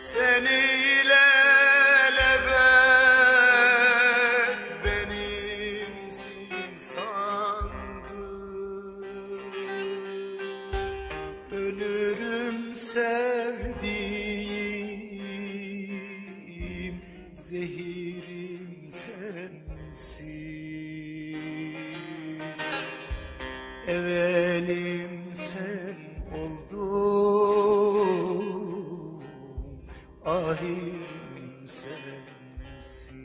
Seni ilelebet benimsin sandım Ölürüm sevdiğim Zehirim Ahirim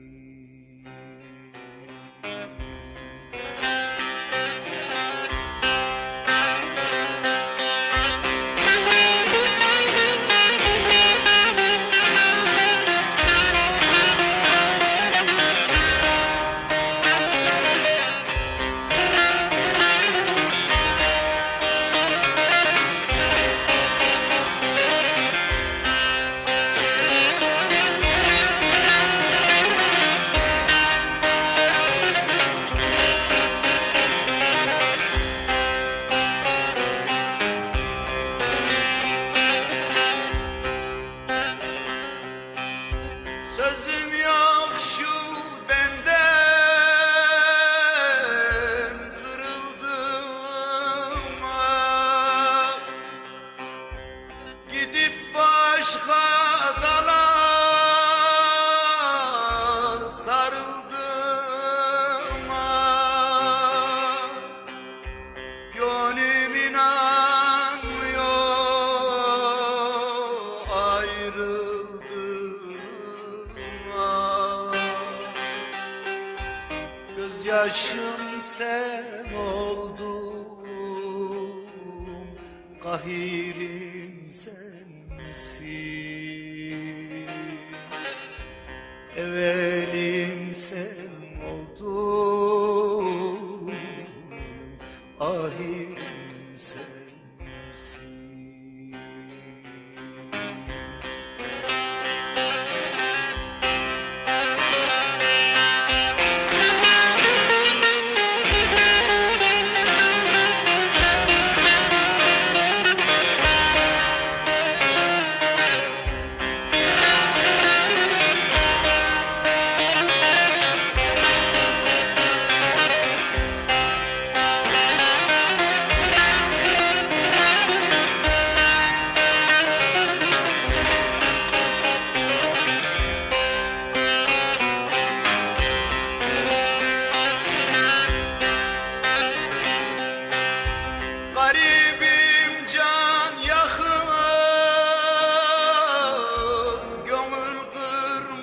Gözyaşım sen oldun Kahirim sensin. Evelim sen oldun Ahirim sensin Garibim can yakın Gönül kırmadım.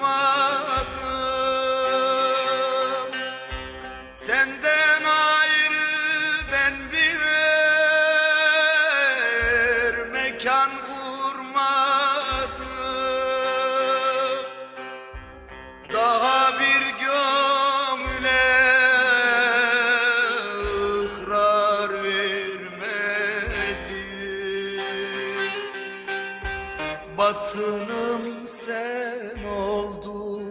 Senden ayrı ben bir mekan Batınım sen oldun.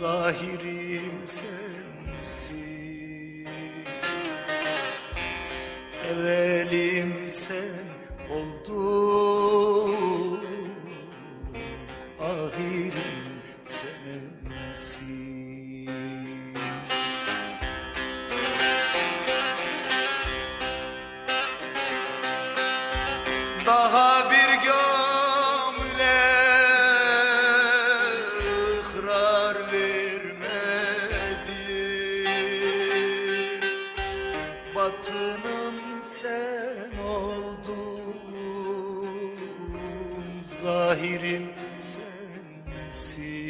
Zahirim sensin Daha bir gömüle ıhrar vermedim Batınım sen oldun Zahirim sensin